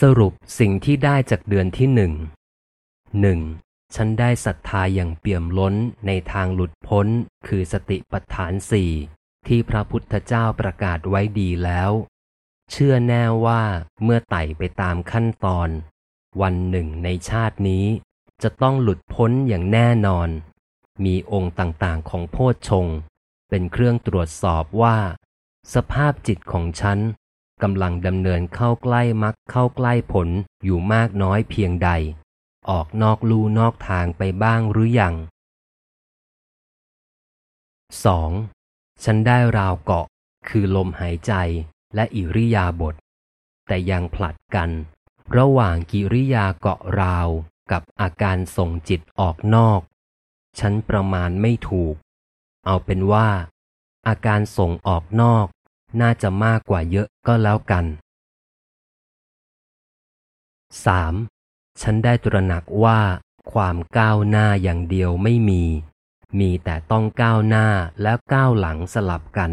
สรุปสิ่งที่ได้จากเดือนที่หนึ่งหนึ่งฉันได้ศรัทธาอย่างเปี่ยมล้นในทางหลุดพ้นคือสติปัฏฐานสี่ที่พระพุทธเจ้าประกาศไว้ดีแล้ว เชื่อแน่ว่าเมื่อไต่ไปตามขั้นตอน วันหนึ่งในชาตินี้ จะต้องหลุดพ้นอย่างแน่นอน มีองค์ต่างๆของโพชฌงเป็นเครื่องตรวจสอบว่า สภาพจิตของฉัน กำลังดำเนินเข้าใกล้มรรคเข้าใกล้ผลอยู่มากน้อยเพียงใด ออกนอกลู่นอกทางไปบ้างหรือยัง 2. ฉันได้ราวเกาะ คือลมหายใจและอิริยาบถแต่ยังผลัดกัน ระหว่างกิริยาเกาะราวกับอาการส่งจิตออกนอก ฉันประมาณไม่ถูก เอาเป็นว่า อาการส่งออกนอก น่าจะมากกว่าเยอะก็แล้วกัน 3. ฉันได้ตระหนักว่าความก้าวหน้าอย่างเดียวไม่มี มีแต่ต้องก้าวหน้าแล้วก้าวหลังสลับกัน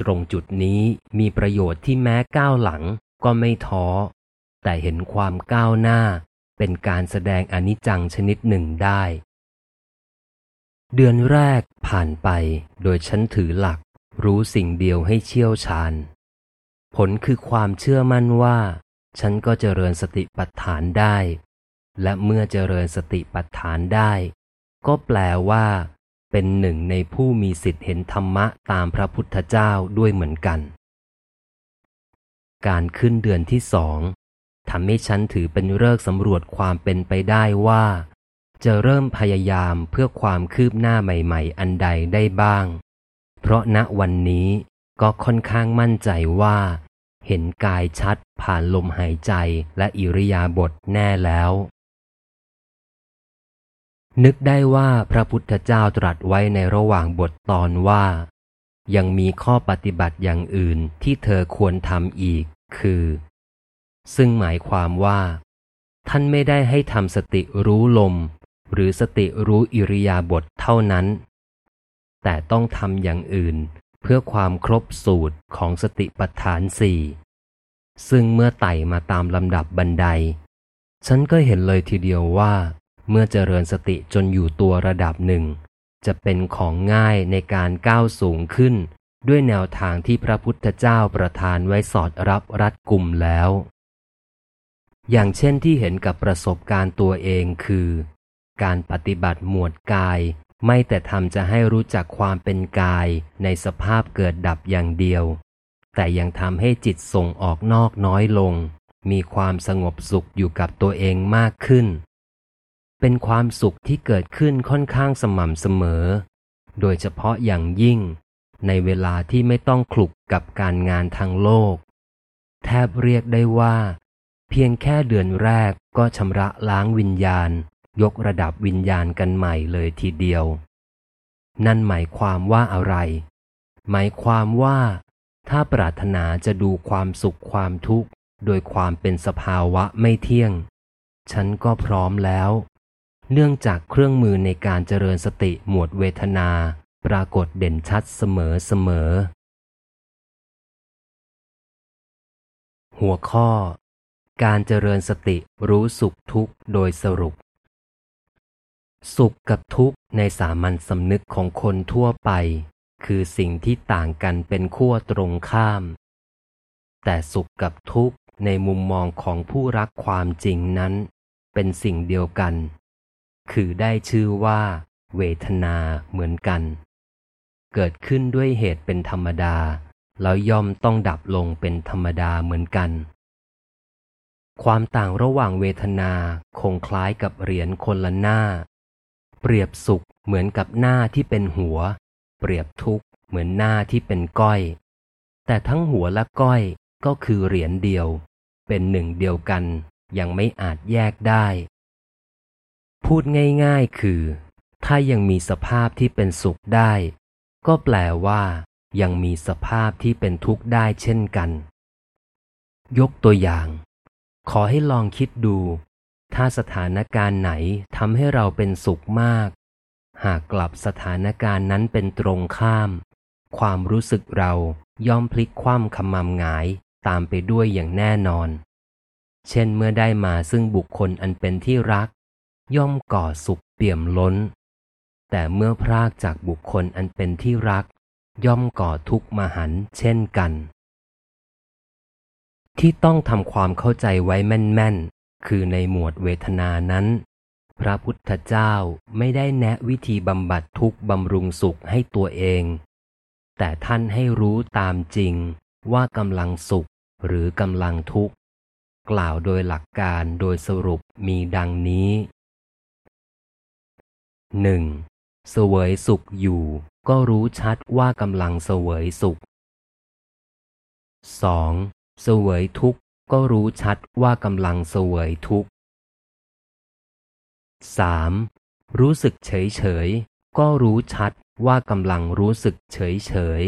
ตรงจุดนี้มีประโยชน์ที่แม้ก้าวหลังก็ไม่ท้อ แต่เห็นความก้าวหน้าเป็นการแสดงอนิจจังชนิดหนึ่งได้ เดือนแรกผ่านไปโดยฉันถือหลัก รู้สิ่งเดียวให้เชี่ยวชาญ ผลคือความเชื่อมั่นว่า ฉันก็เจริญสติปัฏฐานได้ และเมื่อเจริญสติปัฏฐานได้ ก็แปลว่า เป็นหนึ่งในผู้มีสิทธิเห็นธรรมะตามพระพุทธเจ้าด้วยเหมือนกัน การขึ้นเดือนที่สองทำให้ฉันถือเป็นเลิกสำรวจความเป็นไปได้ว่า จะเริ่มพยายามเพื่อความคืบหน้าใหม่ ๆ อันใดได้บ้าง เพราะณวันนี้ก็ค่อนข้างมั่นใจว่า เห็นกายชัดผ่านลมหายใจและอิริยาบถแน่แล้ว นึกได้ว่าพระพุทธเจ้าตรัสไว้ในระหว่างบทตอนว่า ยังมีข้อปฏิบัติอย่างอื่นที่เธอควรทำอีก คือ ซึ่งหมายความว่า ท่านไม่ได้ให้ทำสติรู้ลม หรือสติรู้อิริยาบถเท่านั้น แต่ต้องทำอย่างอื่น เพื่อความครบสูตรของสติปัฏฐานสี่ซึ่งเมื่อไต่มาตามลำดับบันได ฉันก็เห็นเลยทีเดียวว่า เมื่อเจริญสติจนอยู่ตัวระดับหนึ่ง จะเป็นของง่ายในการก้าวสูงขึ้น ด้วยแนวทางที่พระพุทธเจ้าประทานไว้สอดรับรัดกุมแล้ว อย่างเช่นที่เห็นกับประสบการณ์ตัวเองคือ การปฏิบัติหมวดกาย ไม่แต่ทำจะให้รู้จักความเป็นกายในสภาพเกิดดับอย่างเดียว แต่ยังทำให้จิตส่งออกนอกน้อยลง มีความสงบสุขอยู่กับตัวเองมากขึ้น เป็นความสุขที่เกิดขึ้นค่อนข้างสม่ำเสมอ โดยเฉพาะอย่างยิ่ง ในเวลาที่ไม่ต้องคลุกกับการงานทางโลก แทบเรียกได้ว่า เพียงแค่เดือนแรกก็ชำระล้างวิญญาณ ยกระดับวิญญาณกันใหม่เลยทีเดียว นั่นหมายความว่าอะไร หมายความว่า ถ้าปรารถนาจะดูความสุขความทุกข์ โดยความเป็นสภาวะไม่เที่ยง ฉันก็พร้อมแล้ว เนื่องจากเครื่องมือในการเจริญสติหมวดเวทนา ปรากฏเด่นชัดเสมอเสมอ หัวข้อการเจริญสติรู้สุขทุกข์โดยสรุป สุขกับทุกข์ในสามัญสำนึกของคนทั่วไป คือสิ่งที่ต่างกันเป็นขั้วตรงข้าม แต่สุขกับทุกข์ในมุมมองของผู้รักความจริงนั้น เป็นสิ่งเดียวกัน คือได้ชื่อว่า เวทนาเหมือนกัน เกิดขึ้นด้วยเหตุเป็นธรรมดา แล้วย่อมต้องดับลงเป็นธรรมดาเหมือนกัน ความต่างระหว่างเวทนาคงคล้ายกับเหรียญคนละหน้า เปรียบสุขเหมือนกับหน้าที่เป็นหัว เปรียบทุกข์เหมือนหน้าที่เป็นก้อย แต่ทั้งหัวและก้อยก็คือเหรียญเดียว เป็นหนึ่งเดียวกันยังไม่อาจแยกได้ พูดง่ายๆคือ ถ้ายังมีสภาพที่เป็นสุขได้ ก็แปลว่า ยังมีสภาพที่เป็นทุกข์ได้เช่นกัน ยกตัวอย่าง ขอให้ลองคิดดู ถ้าสถานการณ์ไหนทำให้เราเป็นสุขมาก หากกลับสถานการณ์นั้นเป็นตรงข้าม ความรู้สึกเราย่อมพลิกคว่ำคำมำหงายตามไปด้วยอย่างแน่นอน เช่นเมื่อได้มาซึ่งบุคคลอันเป็นที่รัก ย่อมก่อสุขเปี่ยมล้น แต่เมื่อพรากจากบุคคลอันเป็นที่รัก ย่อมก่อทุกข์มหันเช่นกัน ที่ต้องทำความเข้าใจไว้แม่นๆ คือในหมวดเวทนานั้น พระพุทธเจ้าไม่ได้แนะวิธีบำบัดทุกข์บำรุงสุขให้ตัวเอง แต่ท่านให้รู้ตามจริงว่ากำลังสุขหรือกำลังทุกข์ กล่าวโดยหลักการโดยสรุปมีดังนี้ 1. เสวยสุขอยู่ก็รู้ชัดว่ากำลังเสวยสุข 2. เสวยทุกข์ ก็รู้ชัดว่ากำลังเสวยทุกข์ 3. รู้สึกเฉยเฉยก็รู้ชัดว่ากำลังรู้สึกเฉยเฉย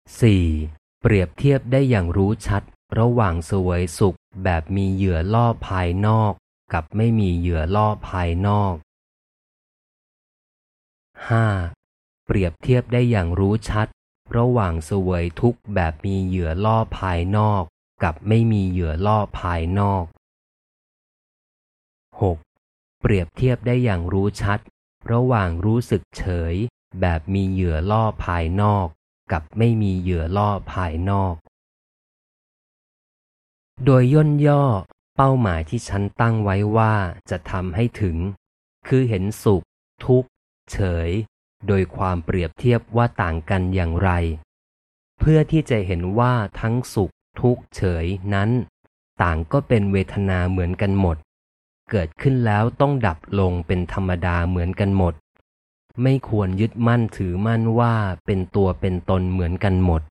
4. เปรียบเทียบได้อย่างรู้ชัด ระหว่างเสวยสุขแบบมีเหยื่อล่อภายนอก กับไม่มีเหยื่อล่อภายนอก 5. เปรียบเทียบได้อย่างรู้ชัด ระหว่างเสวยทุกข์แบบมีเหยื่อล่อภายนอก กับไม่มีเหยื่อล่อภายนอก 6. เปรียบเทียบได้อย่างรู้ชัด ระหว่างรู้สึกเฉย แบบมีเหยื่อล่อภายนอก กับไม่มีเหยื่อล่อภายนอก โดยย่นย่อเป้าหมายที่ฉันตั้งไว้ว่าจะทำให้ถึง คือเห็นสุข ทุกข์ เฉย โดยความเปรียบเทียบว่าต่างกันอย่างไร เพื่อที่จะเห็นว่าทั้งสุขทุกข์เฉยนั้น ต่างก็เป็นเวทนาเหมือนกันหมด เกิดขึ้นแล้วต้องดับลงเป็นธรรมดาเหมือนกันหมด ไม่ควรยึดมั่นถือมั่นว่าเป็นตัวเป็นตนเหมือนกันหมด